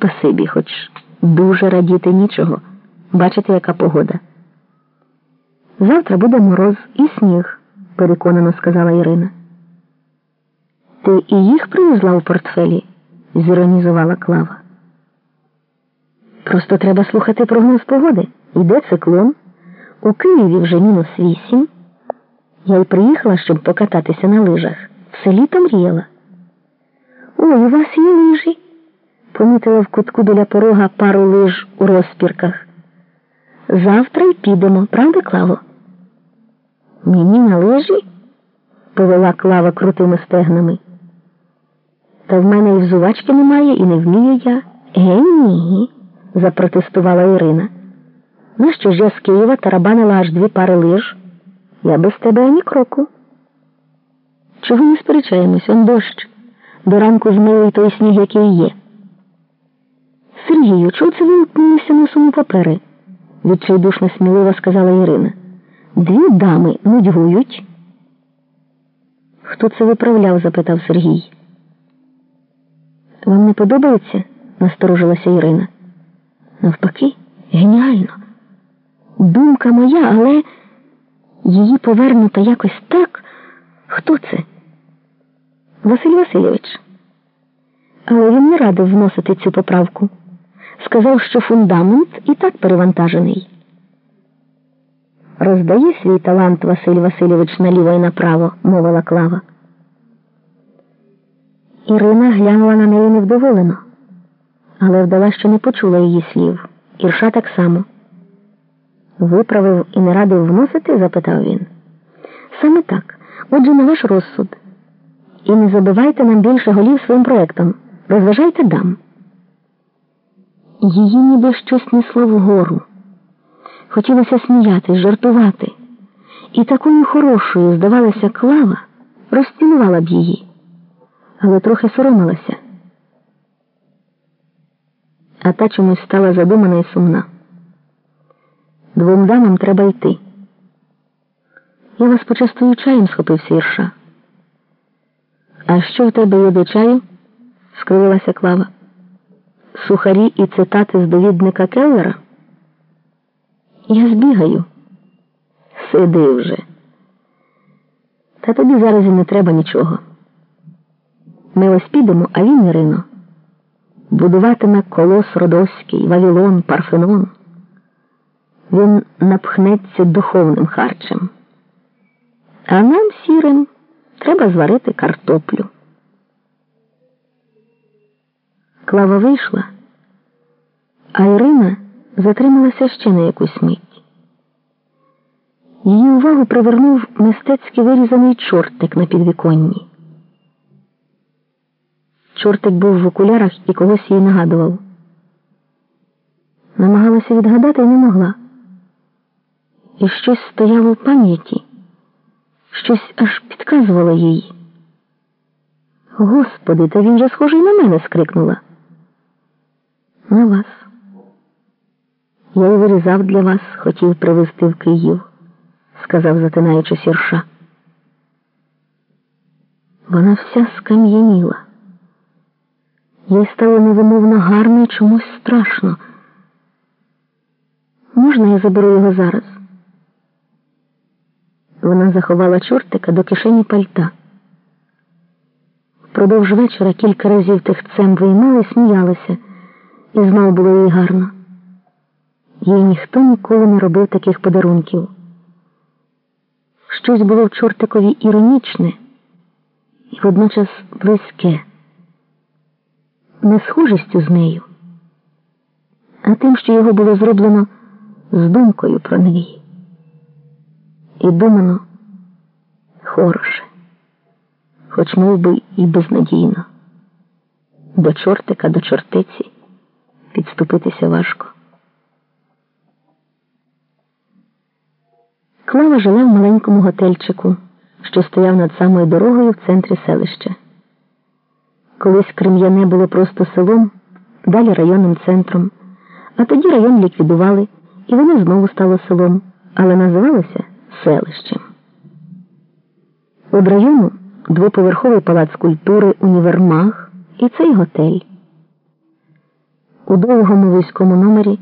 спасибі, хоч дуже радіти нічого. Бачите, яка погода. Завтра буде мороз і сніг, переконано сказала Ірина. Ти і їх привезла у портфелі? зіронізувала Клава. Просто треба слухати прогноз погоди. Йде циклон. У Києві вже мінус вісім. Я й приїхала, щоб покататися на лижах. Все літо мріяла. Ой, у вас є лижі. Помітила в кутку біля порога пару лиж у розпірках. Завтра й підемо, правда, Клаво? Мені на лижі? повела Клава крутими стегнами. Та в мене і взувачки немає, і не вмію я. Ге, ні, запротестувала Ірина. Нащо ж я з Києва тарабанила аж дві пари лиж? Я без тебе ані кроку. Чого не сперечаємось, он дощ. До ранку змили той сніг, який є. Сергію, чого це ви впнулися носом у папери? відчайдушно сміливо сказала Ірина. Дві дами нудьгують. Хто це виправляв? запитав Сергій. Вам не подобається? насторожилася Ірина. Навпаки, геніально. Думка моя, але її повернута якось так. Хто це? Василь Васильович. Але він не радив вносити цю поправку. Сказав, що фундамент і так перевантажений. Роздає свій талант Василь Васильович наліво і направо, мовила Клава. Ірина глянула на неї невдоволено, але вдала, що не почула її слів. Ірша так само. Виправив і не радив вносити? запитав він. Саме так. Отже, на ваш розсуд. І не забивайте нам більше голів своїм проектом. Розважайте дам. Її ніби щось несло вгору. Хотілося сміятись, жартувати. І такою хорошою, здавалося, клава, розцілувала б її, але трохи соромилася. А та чомусь стала задумана і сумна. Двом дамам треба йти. Я вас почастую чаєм схопився Ірша. А що в тебе є до чаю? скривилася Клава. Сухарі і цитати з довідника Келлера? Я збігаю. Сиди вже. Та тобі зараз і не треба нічого. Ми ось підемо, а він, Ірино, будуватиме колос Родоський, Вавилон, Парфенон. Він напхнеться духовним харчем. А нам, сірим, треба зварити картоплю. Клава вийшла, а Ірина затрималася ще на якусь мить. Її увагу привернув мистецьки вирізаний чортик на підвіконні. Чортик був в окулярах і когось їй нагадував. Намагалася відгадати і не могла. І щось стояло в пам'яті, щось аж підказувало їй. Господи, та він же схожий на мене, скрикнула. На вас. Я й вирізав для вас, хотів привезти в Київ, сказав, затинаючи сірша. Вона вся скам'яніла. Їй стало невимовно гарно і чомусь страшно. Можна я заберу його зараз? Вона заховала чортика до кишені пальта. Впродовж вечора кілька разів тихцем виймали, сміялися, і знову було їй гарно. Їй ніхто ніколи не робив таких подарунків. Щось було в чортикові іронічне і водночас близьке, не схожістю з нею, а тим, що його було зроблено з думкою про неї. І думано хороше, хоч мов би і безнадійно. До чортика, до чортиці підступитися важко. Клава жила в маленькому готельчику, що стояв над самою дорогою в центрі селища. Колись Крем'яне було просто селом, далі районним центром, а тоді район ліквідували, і воно знову стало селом, але називалося селищем. Од району двоповерховий палац культури, універмаг і цей готель. У довгому вузькому номері.